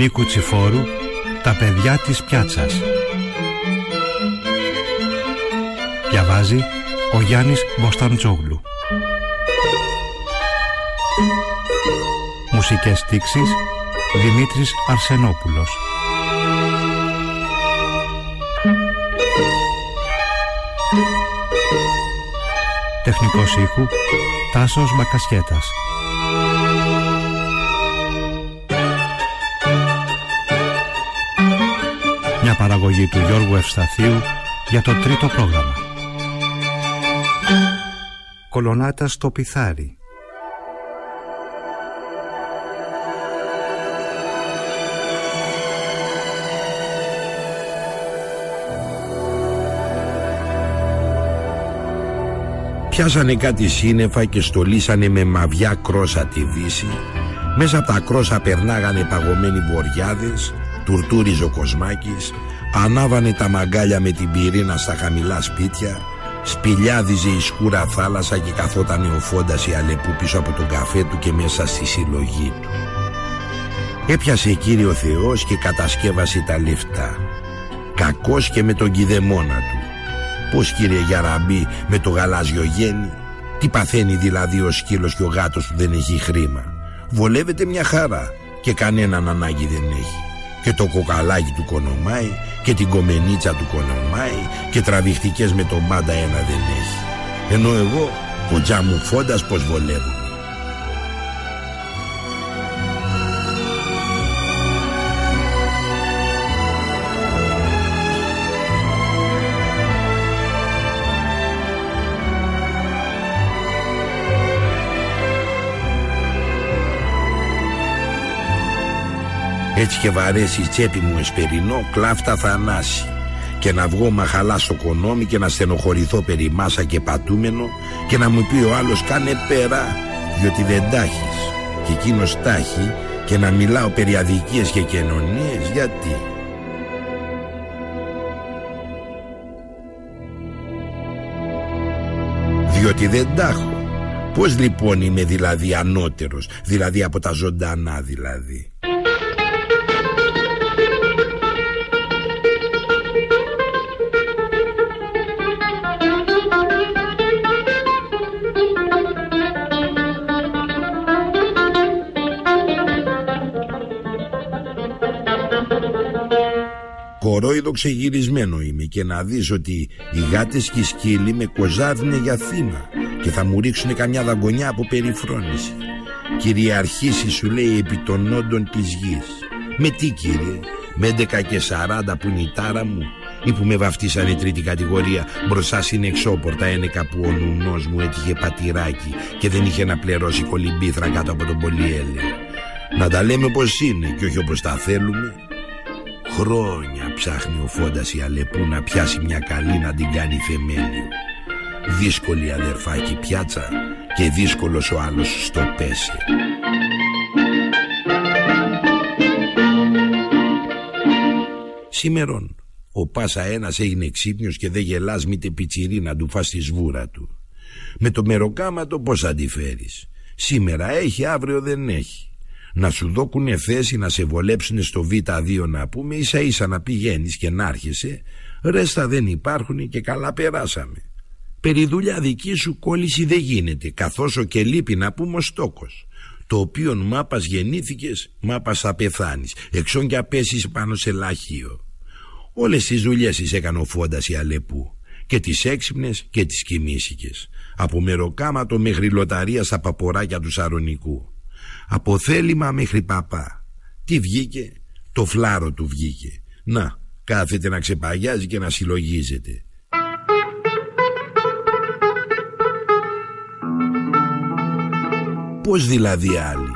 Νίκου Τσιφόρου «Τα παιδιά της πιάτσας». Διαβάζει ο Γιάννης Μποσταντζόγλου. Μουσικές στίξεις Δημήτρης Αρσενόπουλος. Τεχνικός ήχου Τάσος Μακασχέτας. Παραγωγή του Γιώργου Ευσταθίου για το τρίτο πρόγραμμα. Κολονάτα στο Πιθάρι Πιάσανε κάτι σύννεφα και στολίσανε με μαβιά κρόσα τη δύση Μέσα από τα κρόσα περνάγανε παγωμένοι βοριάδες Τουρτούριζε ο Κοσμάκης Ανάβανε τα μαγκάλια με την πυρήνα στα χαμηλά σπίτια Σπηλιάδιζε η σκούρα θάλασσα και καθόταν ο Φόντας η Αλεπού πίσω από τον καφέ του και μέσα στη συλλογή του. Έπιασε κύριο Θεός και κατασκεύασε τα λεφτά. Κακός και με τον κηδεμόνα του. Πώς κύριε Γιαραμπή με το γαλάζιο γέννη; Τι παθαίνει δηλαδή ο σκύλος και ο γάτος που δεν έχει χρήμα; Βολεύεται μια χαρά και κανέναν ανάγκη δεν έχει Και το κοκαλάκι του κονομάει και την κομμενίτσα του κονομάει Και τραβηχτικές με τον πάντα ένα δεν έχει. Ενώ εγώ ο τζάμου φόντας πως βολεύω Έτσι και βαρέσει η τσέπη μου εσπερινό κλάφτα θα ανάσει και να βγω μαχαλά στο κονόμι και να στενοχωρηθώ περί μάσα και πατούμενο και να μου πει ο άλλος κάνε πέρα διότι δεν τάχεις και εκείνος τάχει και να μιλάω περί αδικίες και κοινωνίες γιατί. Διότι δεν τάχω. Πώς λοιπόν είμαι δηλαδή ανώτερος Δηλαδή από τα ζωντανά δηλαδή κορόιδο ξεγυρισμένο είμαι και να δεις ότι οι γάτες και οι σκύλοι με κοζάδουνε για θύμα και θα μου ρίξουνε καμιά δαγκονιά από περιφρόνηση. Κυριαρχήσει σου λέει επί των όντων της γης. Με τι κύριε, με 11 και 40 που είναι η τάρα μου ή που με βαφτίσανε τρίτη κατηγορία μπροστά στην εξώπορτα ένεκα που ο νουνός μου έτυχε πατηράκι και δεν είχε να πληρώσει κολυμπήθρα κάτω από τον πολυέλαιο. Να τα λέμε πως είναι και όχι όπως τα θέλουμε Χρόνια ψάχνει ο Φόντας η Αλεπού να πιάσει μια καλή να την κάνει θεμέλιο. Δύσκολη αδερφάκι πιάτσα και δύσκολος ο άλλος στο πέσει. Σήμερον ο Πάσα ένας έγινε ξύπνιος και δεν γελάς μήτε πιτσιρί να του φας τη σβούρα του. Με το μεροκάματο πώς αντιφέρεις. Σήμερα έχει αύριο δεν έχει να σου δώκουνε θέση να σε βολέψουν στο Β2 να πούμε ίσα ίσα να πηγαίνεις και να άρχεσαι. Ρέστα δεν υπάρχουν και καλά περάσαμε. Περί δουλειά δική σου κόλληση δεν γίνεται καθώς ο και λείπει να πούμε ο στόκος. Το οποίο μάπας γεννήθηκες μάπας θα πεθάνεις εξών και απέσεις πάνω σε λαχείο όλες τις δουλειές τις έκανε ο Φόντας η Αλεπού και τις έξυπνες και τις κοιμήσικες. Από μεροκάματο μέχρι λοταρία στα παποράκια του Σαρονικού από θέλημα μέχρι παπά. Τι βγήκε, το φλάρο του βγήκε. Να, κάθεται να ξεπαγιάζει και να συλλογίζεται. Πώς δηλαδή άλλοι;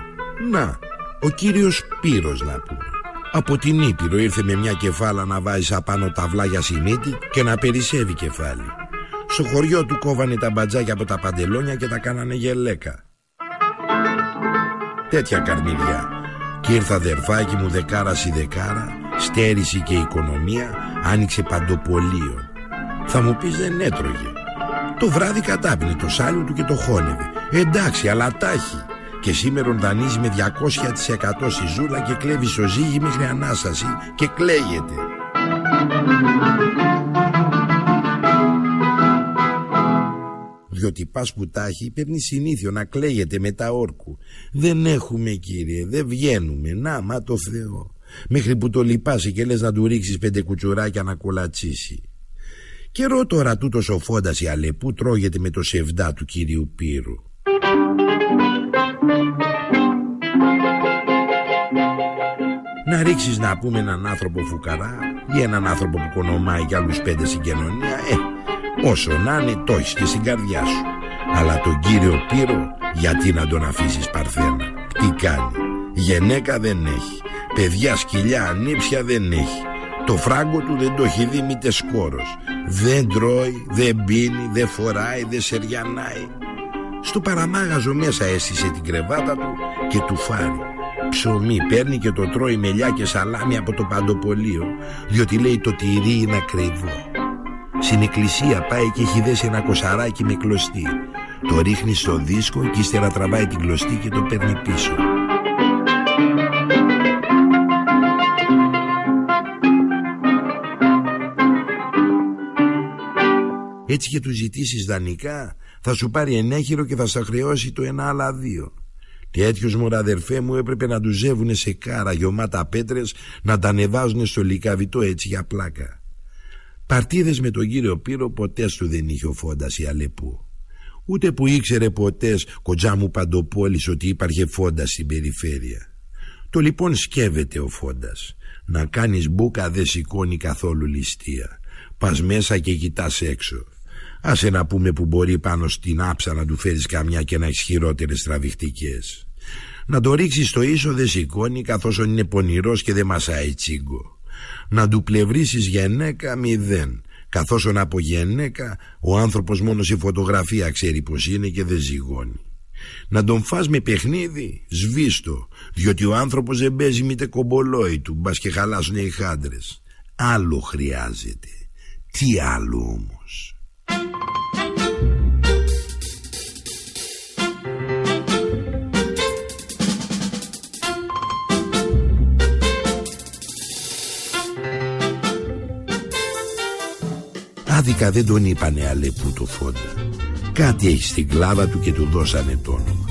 Να, ο κύριος Πύρος να πούμε. Από την Ήπειρο ήρθε με μια κεφάλα να βάζει απάνω ταυλά για συνήτη και να περισσεύει κεφάλι. Στο χωριό του κόβανε τα μπατζάκια από τα παντελόνια και τα κάνανε γελέκα τέτοια καρνιδιά και ήρθα αδερφάκι μου δεκάρα η δεκάρα στέριση και οικονομία άνοιξε παντοπολείο. Θα μου πεις δεν έτρωγε το βράδυ κατάπινε το σάλιο του και το χώνευε. Εντάξει αλλά τάχει και σήμερα δανείζει με 200% στη ζούλα και κλέβει ζύγι μέχρι Ανάσταση και κλαίγεται. Διότι πας που τάχει παίρνει συνήθιο να κλαίγεται μετά όρκου. Δεν έχουμε κύριε, δεν βγαίνουμε, να μα το Θεό. Μέχρι που το λυπάσαι και λες να του ρίξεις πέντε κουτσουράκια να κολατσίσει. Καιρό τώρα τούτος ο φόντας η Αλεπού τρώγεται με το σεβδά του κύριου Πύρου. Να ρίξεις να πούμε έναν άνθρωπο φουκαρά ή έναν άνθρωπο που κονομάει κι άλλους πέντε στην κοινωνία, ε, όσο να είναι το έχεις και στην καρδιά σου. Αλλά τον κύριο Πύρο γιατί να τον αφήσεις παρθένα; Τι κάνει; Γενέκα δεν έχει. Παιδιά σκυλιά ανήψια δεν έχει. Το φράγκο του δεν το έχει δει μήτε σκόρος. Δεν τρώει, δεν πίνει, δεν φοράει, δεν σεριανάει. Στο παραμάγαζο μέσα έστησε την κρεβάτα του και του φάρει. Ψωμί παίρνει και το τρώει μελιά και σαλάμι από το παντοπολείο διότι λέει το τυρί είναι ακριβό. Στην εκκλησία πάει και έχει δέσει ένα κοσαράκι με κλωστή. Το ρίχνει στο δίσκο και ύστερα τραβάει την κλωστή και το παίρνει πίσω. Έτσι και τους ζητήσεις δανεικά θα σου πάρει ενέχειρο και θα σα χρεώσει το ένα άλλα δύο. Τέτοιους μωραδερφέ μου έπρεπε να του ζεύουν σε κάρα γιωμάτα πέτρες να τα ανεβάζουν στο λικαβιτό έτσι για πλάκα. Παρτίδες με τον κύριο Πύρο ποτέ του δεν είχε ο Φόντας η Αλεπού. Ούτε που ήξερε ποτέ κοντζά μου παντοπόλης ότι υπάρχε Φόντας στην περιφέρεια. Το λοιπόν σκέβεται ο Φόντας. Να κάνεις μπούκα δεν σηκώνει καθόλου ληστεία. Πας μέσα και κοιτάς έξω. Άσε να πούμε που μπορεί πάνω στην άψα να του φέρεις καμιά και να έχεις χειρότερες τραβηχτικές. Να το ρίξεις στο ίσο δεν σηκώνει καθώς είναι πονηρός και δεν μασάει τσίγκο να του πλευρίσεις γενέκα μηδέν καθώς από γενέκα ο άνθρωπος μόνος σε φωτογραφία ξέρει πως είναι και δεν ζυγώνει. Να τον φας με παιχνίδι, σβήστο, διότι ο άνθρωπος δεν παίζει μήτε κομπολόι του, μπας και χαλάσουν οι χάντρες. Άλλο χρειάζεται. Τι άλλο όμως; Άδικα δεν τον είπανε Αλεπού το φόντα. Κάτι έχει στην κλάδα του και του δώσανε το όνομα.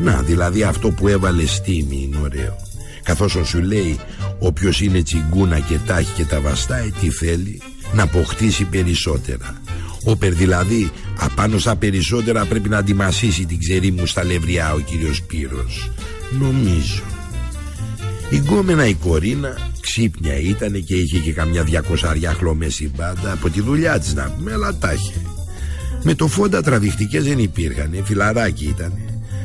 Να, δηλαδή αυτό που έβαλε στήμη είναι ωραίο. Καθώς σου λέει όποιος είναι τσιγκούνα και τάχει και τα βαστάει τι θέλει να αποκτήσει περισσότερα. Όπερ δηλαδή απάνω στα περισσότερα πρέπει να αντιμασίσει την ξερή μου στα λευριά ο κύριος Πύρος. Νομίζω. Η γκόμενα η Κορίνα ξύπνια ήταν και είχε και καμιά διακοσαριά χλωμές στην πάντα από τη δουλειά της να πούμε αλλά τα είχε. Με το φόντα τραβηχτικές δεν υπήρχαν, φιλαράκι ήταν.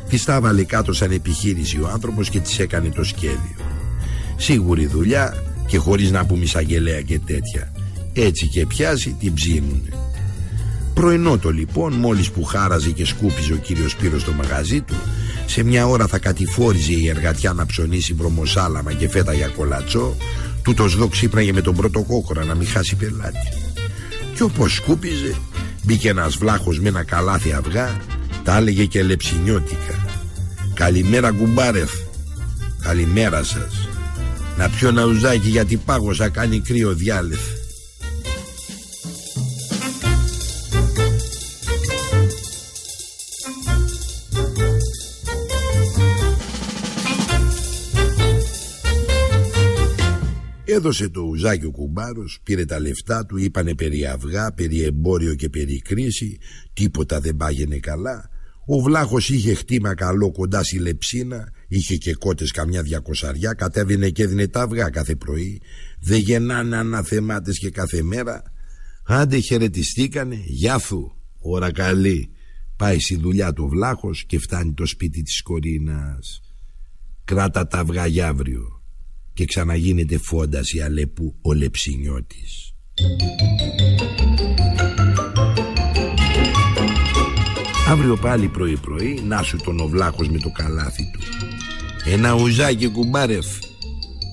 Της τα έβαλε κάτω σαν επιχείρηση ο άνθρωπος και της έκανε το σχέδιο. Σίγουρη δουλειά και χωρίς να πούμε εισαγγελέα και τέτοια. Έτσι και πιάσει την ψήνουνε. Πρωινό το λοιπόν μόλις που χάραζε και σκούπιζε ο κύριος Σπύρος στο μαγαζί του σε μια ώρα θα κατηφόριζε η εργατιά να ψωνίσει βρωμοσάλαμα και φέτα για κολατσό Τούτος δω ξύπναγε με τον πρώτο κόκορα να μην χάσει πελάτη. Κι όπως σκούπιζε μπήκε ένας βλάχος με ένα καλάθι αυγά Τα έλεγε και λεψινιώτικα. Καλημέρα κουμπάρεφ. Καλημέρα σας. Να πιω ένα ουζάκι γιατί πάγωσα κάνει κρύο διάλεφ Έδωσε το ουζάκι ο κουμπάρος, πήρε τα λεφτά του, είπανε περί αυγά, περί εμπόριο και περί κρίση, τίποτα δεν πάγαινε καλά. Ο βλάχος είχε χτήμα καλό κοντά στη λεψίνα, είχε και κότες καμιά διακοσαριά, κατέβαινε και έδινε τα αυγά κάθε πρωί. Δεν γεννάνε αναθεμάτες και κάθε μέρα. Άντε χαιρετιστήκανε, γεια σου, ώρα καλή. Πάει στη δουλειά του βλάχος και φτάνει το σπίτι της Κορίνας. Κράτα τα αυγά για αύριο και ξαναγίνεται φόντας η Αλέπου ο Λεψινιώτης. Αύριο πάλι πρωί πρωί να σου τον ο βλάχος με το καλάθι του. Ένα ουζάκι κουμπάρεφ.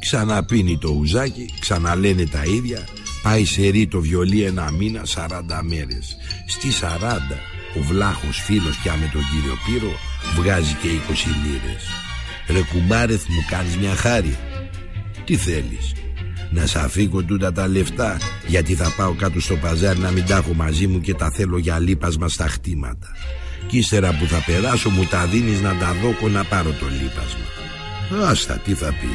Ξαναπίνει το ουζάκι, ξαναλένε τα ίδια. Πάει σε ρί το βιολί ένα μήνα, 40 μέρες. Στη 40 ο βλάχος φίλος πια με τον κύριο Πύρο βγάζει και 20 λίρες. Ρε κουμπάρεθ μου κάνεις μια χάρη. Τι θέλεις; Να σ' αφήκω τούτα τα λεφτά γιατί θα πάω κάτω στο παζάρι να μην τα έχω μαζί μου και τα θέλω για λίπασμα στα χτήματα. Κι ύστερα που θα περάσω μου τα δίνεις να τα δώκω να πάρω το λίπασμα. Άστα τι θα πει.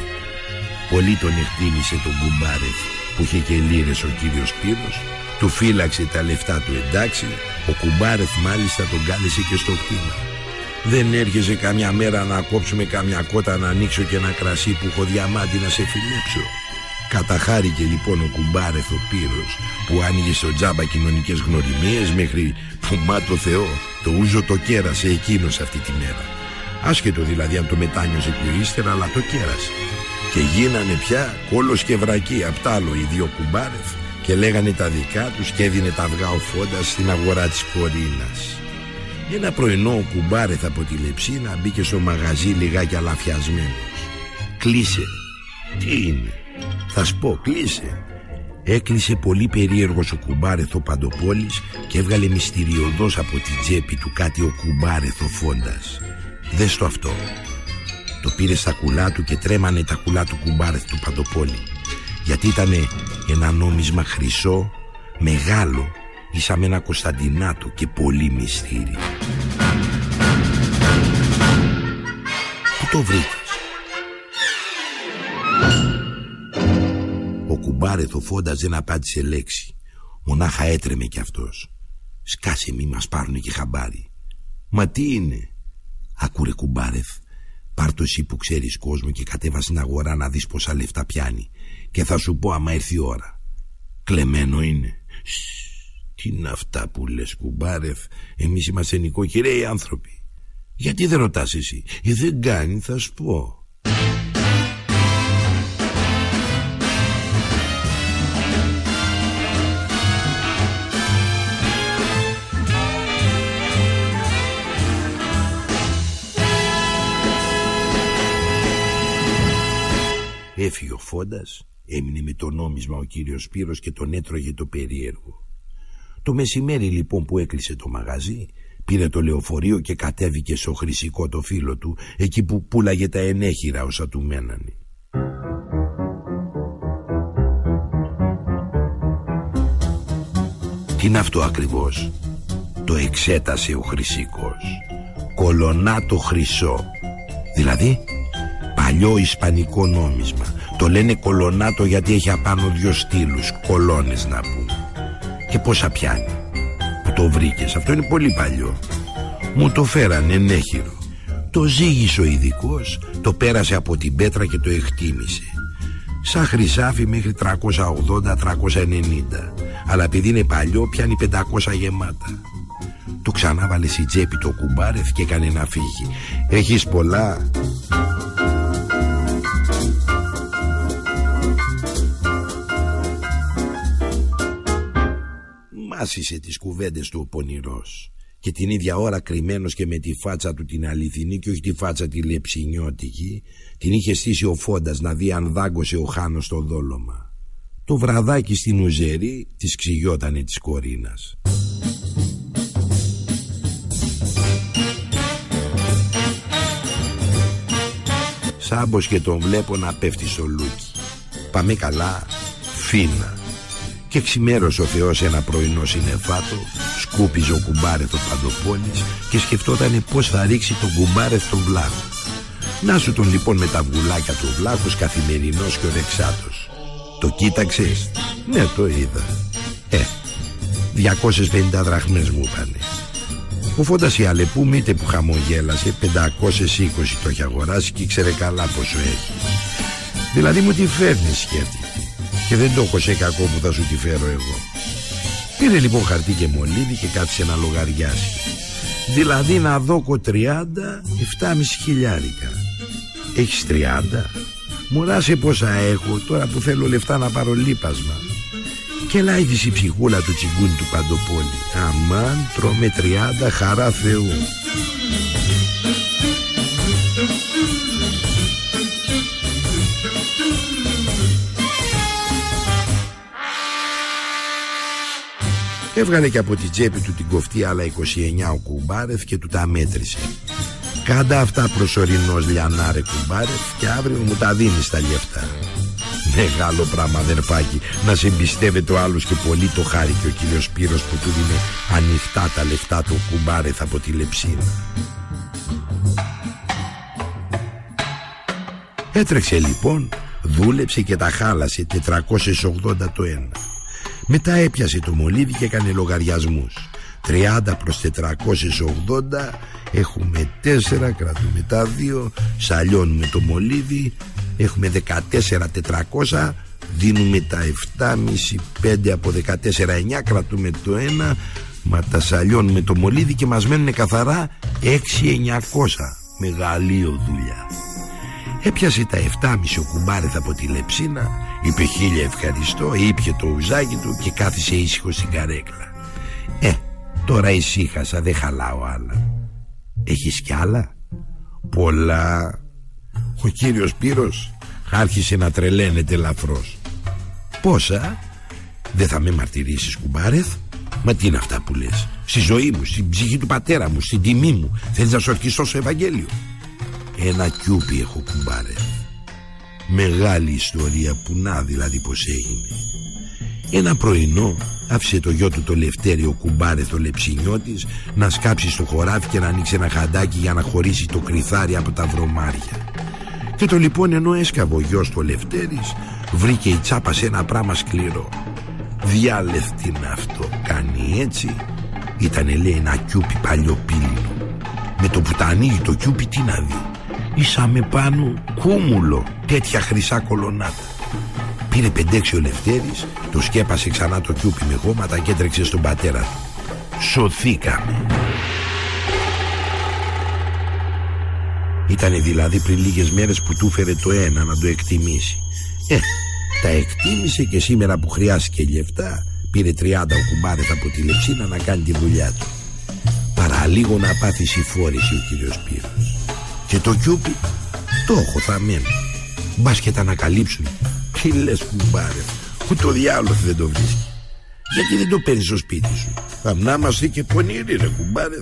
Πολύ τον εκτίμησε τον κουμπάρεθ που είχε και λίρες ο κύριος Πύρος του φύλαξε τα λεφτά του εντάξει Ο κουμπάρεθ μάλιστα τον κάλεσε και στο κτήμα Δεν έρχεσαι καμιά μέρα να κόψουμε καμιά κότα να ανοίξω και ένα κρασί που έχω διαμάντι να σε φιλέψω. Καταχάρηκε λοιπόν ο κουμπάρεθ ο Πύρος Που άνοιγε στο τζάμπα κοινωνικές γνωριμίες Μέχρι που μα το Θεό Το ούζο το κέρασε εκείνος αυτή τη μέρα. Άσχετο δηλαδή αν το μετάνιωσε πιο ύστερα Αλλά το κέρασε. Και γίνανε πια κόλος και βρακή Απ' άλλο οι δύο κουμπάρεθ και λέγανε τα δικά τους και έδινε τα αυγά ο Φόντας στην αγορά της Κορίνας. Ένα πρωινό ο κουμπάρεθ από τη Λεψίνα μπήκε στο μαγαζί λιγάκι αλαφιασμένος. Κλείσε. Τι είναι; Θα σπώ κλείσε. Έκλεισε πολύ περίεργος ο κουμπάρεθ ο Παντοπόλης και έβγαλε μυστηριωδώς από την τσέπη του κάτι ο κουμπάρεθ ο Φόντας. Δες το αυτό. Το πήρε στα κουλά του και τρέμανε τα κουλά του κουμπάρεθ του Παντοπόλη γιατί ήταν ένα νόμισμα χρυσό, μεγάλο, ίσα με ένα Κωνσταντινάτο και πολύ μυστήρι. Πού το βρήκες; Ο κουμπάρεθο φόντας δεν απάντησε λέξη. Μονάχα έτρεμε κι αυτός. Σκάσε μη μας πάρουνε και χαμπάρι. Μα τι είναι; Άκουρε κουμπάρεθ. Πάρ' το εσύ που ξέρεις κόσμο και κατέβα στην αγορά να δεις πόσα λεφτά πιάνει και θα σου πω άμα έρθει η ώρα. Κλεμμένο είναι. Τι είναι αυτά που λες κουμπάρεφ, εμείς είμαστε νοικοκυρέοι άνθρωποι. Γιατί δεν ρωτάς εσύ, ε, δεν κάνει θα σου πω. Έφυγε ο Φόντας Έμεινε με το νόμισμα ο κύριος Σπύρος και τον έτρωγε το περίεργο. Το μεσημέρι λοιπόν που έκλεισε το μαγαζί πήρε το λεωφορείο και κατέβηκε στο χρυσικό το φίλο του εκεί που πουλάγε τα ενέχειρα όσα του μένανε. Τι είναι αυτό ακριβώς; Το εξέτασε ο Χρυσικός. Κολονάτο χρυσό. Δηλαδή παλιό ισπανικό νόμισμα. Το λένε κολονάτο γιατί έχει απάνω δυο στήλους Κολόνες να πούμε Και πόσα πιάνει. Που το βρήκες. Αυτό είναι πολύ παλιό. Μου το φέρανε ενέχειρο. Το ζήγησε ο ειδικός, Το πέρασε από την πέτρα και το εκτίμησε. Σαν χρυσάφι μέχρι 380-390 Αλλά επειδή είναι παλιό πιάνει 500 γεμάτα. Το ξανά βάλε στη τσέπη το κουμπάρεθ και έκανε να φύγει. Έχεις πολλά; Άσυσε τις κουβέντες του ο πονηρός και την ίδια ώρα κρυμμένος και με τη φάτσα του την αληθινή και όχι τη φάτσα τη λεψινιώτικη την είχε στήσει ο Φόντας να δει αν δάγκωσε ο Χάνος στο δόλωμα. Το βραδάκι στην ουζερή της ξυγιότανε της κορίνας. Σάμπος και τον βλέπω να πέφτει στο λούκι. Πάμε καλά, φίνα. Και ξημέρωσε ο Θεός ένα πρωινό συνεφάτο Σκούπιζε ο κουμπάρεθο παντοπόλης Και σκεφτόταν πως θα ρίξει τον κουμπάρεθ τον βλάχο. Να σου τον λοιπόν με τα βουλάκια του βλάχους Καθημερινός και ο δεξάτος Το κοίταξες; Ναι το είδα. Ε 250 δραχμές μου είπανε ο Φώντας η Αλεπού μήτε που χαμογέλασε 520 το έχει αγοράσει και ήξερε καλά πόσο έχει. Δηλαδή μου τη φέρνεις σκέφτηκε και δεν το έχω σε κακό που θα σου τη φέρω εγώ. Πήρε λοιπόν χαρτί και μολύβι και κάθισε να λογαριάσει. Δηλαδή να δώκω 30, 7,5 χιλιάρικα. Έχεις 30? Μωρά σε πόσα έχω τώρα που θέλω λεφτά να πάρω λίπασμα. Και λάιδισε η ψυχούλα του τσιγκούνι του Παντοπόλη. Αμάν τρώμε 30 χαρά Θεού. Έβγαλε και από την τσέπη του την κοφτή άλλα 29 ο κουμπάρεθ και του τα μέτρησε. Κάντα αυτά προσωρινός λιανάρε κουμπάρεθ και αύριο μου τα δίνεις τα λεφτά. Μεγάλο πράγμα αδερφάκι Να σε εμπιστεύεται ο άλλος και πολύ το χάρη και ο κύριος Σπύρος που του δίνει ανοιχτά τα λεφτά του κουμπάρεθ από τη λεψίνα Έτρεξε λοιπόν Δούλεψε και τα χάλασε 480 το ένα Μετά έπιασε το μολύβι και έκανε λογαριασμούς. 30 προς 480 Έχουμε 4 Κρατούμε τα 2 Σαλιώνουμε το μολύβι. Έχουμε 14.400 Δίνουμε τα 7,5 5 από 14,9 Κρατούμε το 1 Μα τα σαλιώνουμε το μολύβι Και μας μένουν καθαρά 6,900 Μεγαλείο δουλειά. Έπιασε τα 7,5 ο κουμπάρεθ από τη λεψίνα Είπε χίλια ευχαριστώ Ήπια το ουζάκι του και κάθισε ήσυχο στην καρέκλα. Ε, τώρα ησύχασα Δεν χαλάω άλλα. Έχεις κι άλλα; Πολλά. Ο κύριος Πύρος άρχισε να τρελαίνεται ελαφρώς Πόσα; Δεν θα με μαρτυρήσεις κουμπάρεθ. Μα τι είναι αυτά που λες; Στη ζωή μου, στην ψυχή του πατέρα μου Στην τιμή μου. Θέλεις να σου ορκιστώ στο Ευαγγέλιο; Ένα κιούπι έχω κουμπάρεθ Μεγάλη ιστορία που να δηλαδή πως έγινε Ένα πρωινό άφησε το γιο του το Λευτέριο κουμπάρες το λεψινιώτης να σκάψει στο χωράφι και να ανοίξει ένα χαντάκι για να χωρίσει το κρυθάρι από τα βρωμάρια. Και το λοιπόν ενώ έσκαβε ο γιος του Λευτέρης βρήκε η τσάπα σε ένα πράμα σκληρό. Διάλευτη αυτό κάνει έτσι. Ήτανε λέει ένα κιούπι παλιό πύλινο. Με το που τα ανοίγει το κιούπι τι να δει. Ήσαμε πάνω κούμουλο τέτοια χρυσά κολονάτα. Πήρε πεντέξι ο Λευτέρης Το σκέπασε ξανά το κιούπι με χώματα Και έτρεξε στον πατέρα του. Σωθήκαμε. Ήτανε δηλαδή πριν λίγες μέρες που του φέρε το ένα να το εκτιμήσει. Ε, τα εκτίμησε και σήμερα που χρειάστηκε λεφτά Πήρε 30 ο κουμπάρες από τη λεψίνα να κάνει τη δουλειά του. Παραλίγο να πάθει συμφόρηση ο κύριος Πύρος Και το κιούπι το έχω θα μένω Μπας και τα ανακαλύψουν. Τι λες κουμπάρε Ούτε ο διάολος δεν το βρίσκει. Γιατί δεν το παίρνεις στο σπίτι σου. Θα να είμαστε και πονηροί ρε κουμπάρε.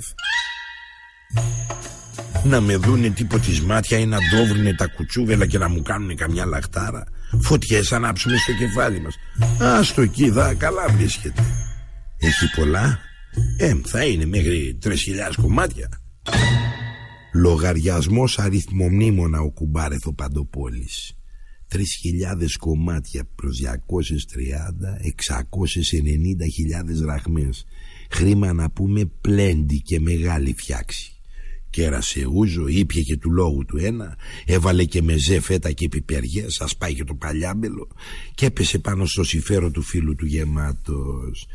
Να με δούνε τίποτη μάτια Ή να ντόβρουνε τα κουτσούβελα Και να μου κάνουν καμιά λαχτάρα. Φωτιές ανάψουμε στο κεφάλι μας. Άστο εκεί δα καλά βρίσκεται. Έχει πολλά. Ε θα είναι μέχρι 3.000 κομμάτια Λογαριασμός αριθμομνήμονα ο κουμπάρεθο Παντοπόλης Τρεις χιλιάδες κομμάτια προς 230, 690 χιλιάδες ραχμές. Χρήμα να πούμε πλέντι και μεγάλη φτιάξη. Κέρασε ούζο, ήπια και του λόγου του ένα, έβαλε και μεζέ φέτα και πιπεριές, σας πάει και το παλιάμπελο και έπεσε πάνω στο συμφέρον του φίλου του γεμάτος.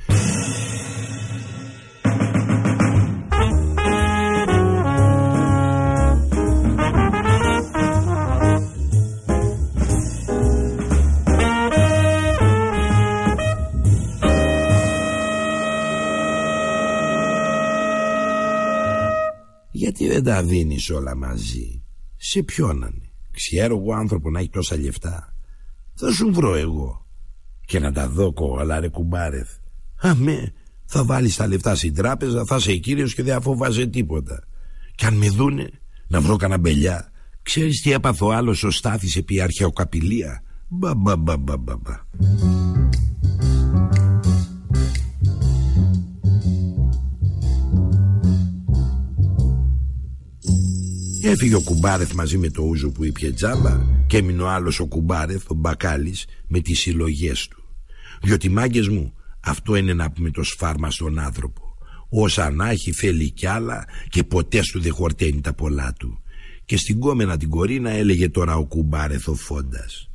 Δεν τα δίνεις όλα μαζί. Σε ποιον είναι Ξέρω εγώ άνθρωπο να έχει τόσα λεφτά. Θα σου βρω εγώ. Και να τα δω κόλλα ρε κουμπάρεθ. Αμέ θα βάλεις τα λεφτά στην τράπεζα Θα είσαι κύριος και δεν αφοβάζε τίποτα. Κι αν με δούνε να βρω κανένα μπελιά. Ξέρεις τι έπαθε ο άλλος ο Στάθης επί αρχαιοκαπηλεία. Μπα μπα μπα μπα μπα Έφυγε ο Κουμπάρεθ μαζί με το ούζο που ήπια τζάμπα και έμεινε ο άλλος ο Κουμπάρεθ, ο Μπακάλης, με τις συλλογές του. Διότι μάγκες μου, αυτό είναι να πούμε το σφάρμα στον άνθρωπο. Όσα να έχει θέλει κι άλλα και ποτέ σου δεν χορταίνει τα πολλά του. Και στην κόμενα την κορίνα έλεγε τώρα ο Κουμπάρεθ ο Φόντας.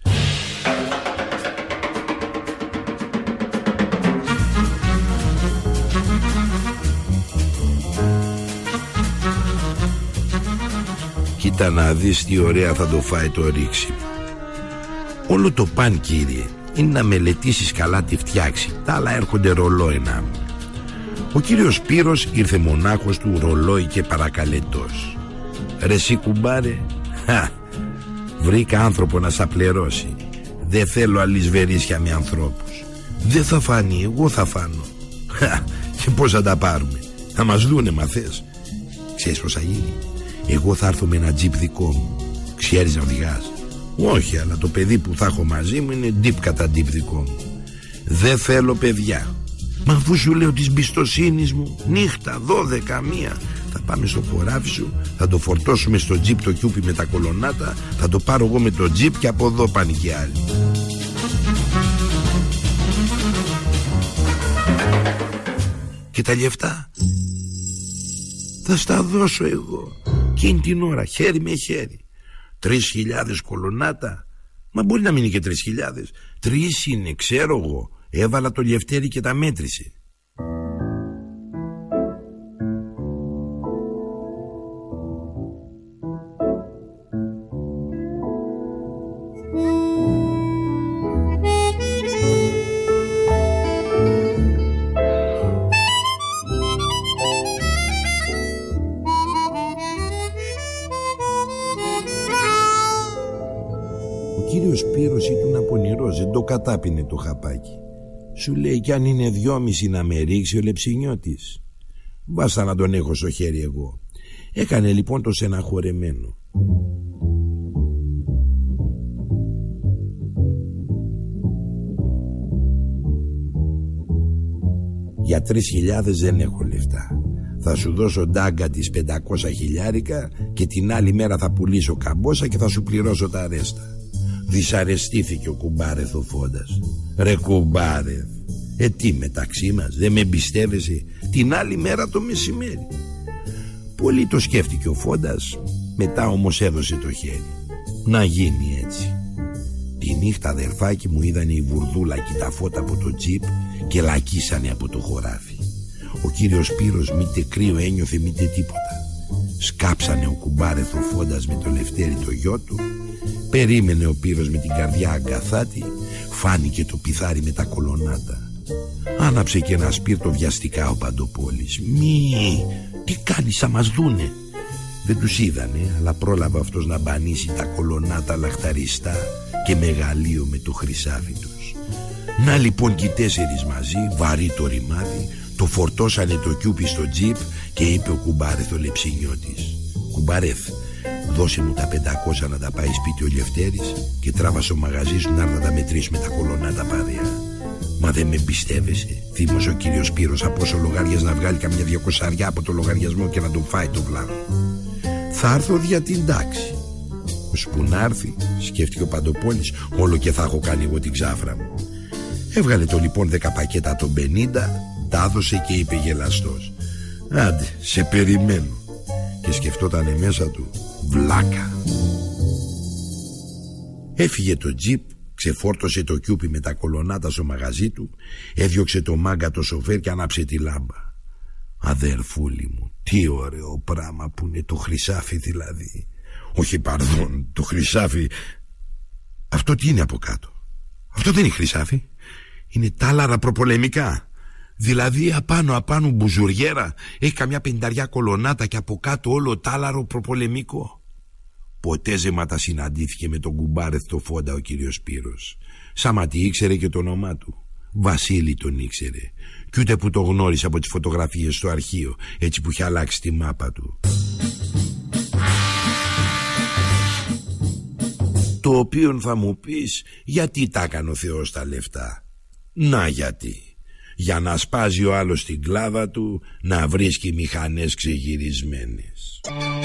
Κοίτα να δεις τι ωραία θα το φάει το ρίξι Όλο το παν κύριε Είναι να μελετήσεις καλά τη φτιάξη. Τα άλλα έρχονται ρολόι να Ο κύριος Πύρος ήρθε μονάχος του ρολόι και παρακαλετός. Ρε εσύ κουμπάρε Χα, Βρήκα άνθρωπο να σα πληρώσει. Δεν θέλω αλυσβερίσια με ανθρώπους. Δεν θα φανεί εγώ θα φάνω. Χα, Και πώς θα τα πάρουμε. Θα μας δούνε μα θες. Ξέρεις πως θα γίνει Εγώ θα έρθω με ένα τζιπ δικό μου. Ξέρεις να οδηγάς Όχι αλλά το παιδί που θα έχω μαζί μου είναι ντύπ κατά ντύπ δικό μου. Δεν θέλω παιδιά. Μα αφού σου λέω της εμπιστοσύνης μου Νύχτα, δώδεκα, μία Θα πάμε στο χωράφι σου Θα το φορτώσουμε στο τζιπ το κιούπι με τα κολονάτα Θα το πάρω εγώ με το τζιπ και από εδώ πάνε και άλλοι. Και τα λεφτά Θα στα δώσω εγώ Εκείνη την ώρα χέρι με χέρι. Τρεις χιλιάδες κολονάτα. Μα μπορεί να μείνει και τρεις χιλιάδες. Τρεις είναι ξέρω εγώ. Έβαλα το λευτέρι και τα μέτρησε κύριος Σπύρος ήταν πονηρός, δεν το κατάπινε το χαπάκι. Σου λέει κι αν είναι δυόμιση να με ρίξει ο λεψινιώτης. Βάστα να τον έχω στο χέρι εγώ. Έκανε λοιπόν το σεναχωρεμένο. Για τρεις χιλιάδες δεν έχω λεφτά. Θα σου δώσω ντάγκα τις 500 χιλιάρικα και την άλλη μέρα θα πουλήσω καμπόσα και θα σου πληρώσω τα αρέστα. Δυσαρεστήθηκε ο κουμπάρεθ ο Φόντας Ρε κουμπάρεθ Ε τι μεταξύ μας δεν με εμπιστεύεσαι. Την άλλη μέρα το μεσημέρι. Πολύ το σκέφτηκε ο Φόντας Μετά όμως έδωσε το χέρι. Να γίνει έτσι. Τη νύχτα αδερφάκι μου είδανε η βουρδούλα και τα φώτα από το τζιπ Και λακίσανε από το χωράφι. Ο κύριος Πύρος μήτε κρύο ένιωθε μήτε τίποτα. Σκάψανε ο κουμπάρεθ ο Φόντας με το λευτέρι το γιο του Περίμενε ο Πύρος με την καρδιά αγκαθάτη. Φάνηκε το πιθάρι με τα κολονάτα. Άναψε και ένα σπίρτο βιαστικά ο Παντοπόλης. Μη, τι κάνεις θα μας δούνε Δεν τους είδανε αλλά πρόλαβε αυτός να μπανίσει τα κολονάτα λαχταριστά Και μεγαλείο με το χρυσάφι τους. Να λοιπόν και οι τέσσερις μαζί, βαρύ το ρημάδι Το φορτώσανε το κιούπι στο τζιπ Και είπε ο κουμπάρεθ ο λεψινιώτης. Κουμπάρεθ Δώσε μου τα 500 να τα πάει σπίτι ο Λευτέρης και τράβα στο μαγαζί σου να έρθει να τα μετρήσουμε τα κολονάτα παρέα. Μα δεν με εμπιστεύεσαι. Θύμωσε ο κύριος Πύρος από όσο λογάριας να βγάλει καμιά διακοσαριά από το λογαριασμό και να τον φάει το βλάβο. Θα έρθω δια την τάξη. Ώσπου να έρθει, σκέφτηκε ο Παντοπόλης, όλο και θα έχω κάνει εγώ την ξάφρα μου. Έβγαλε το λοιπόν 10 πακέτα των 50, τα έδωσε και είπε γελαστός. Άντε, σε περιμένω. Και σκεφτότανε μέσα του Βλάκα. Έφυγε το τζιπ Ξεφόρτωσε το κιούπι με τα κολονάτα στο μαγαζί του Έδιωξε το μάγκα το σοφέρ και ανάψε τη λάμπα. Αδερφούλη μου Τι ωραίο πράγμα που είναι το χρυσάφι δηλαδή. Όχι παρδόν Το χρυσάφι. Αυτό τι είναι από κάτω; Αυτό δεν είναι χρυσάφι. Είναι τάλαρα προπολεμικά. Δηλαδή απάνω απάνω μπουζουριέρα Έχει καμιά πενταριά κολονάτα Και από κάτω όλο τάλαρο προπολεμικό Ποτέ ζεματά συναντήθηκε με τον κουμπάρεθ το φόντα ο κύριος Σπύρος. Σαματή ήξερε και το όνομά του. Βασίλη τον ήξερε. Κι ούτε που το γνώρισε από τις φωτογραφίες στο αρχείο Έτσι που είχε αλλάξει τη μάπα του. Το οποίο θα μου πεις Γιατί τα έκανε ο Θεός τα λεφτά; Να γιατί. Για να σπάζει ο άλλος την κλάβα του να βρίσκει μηχανές ξεγυρισμένες.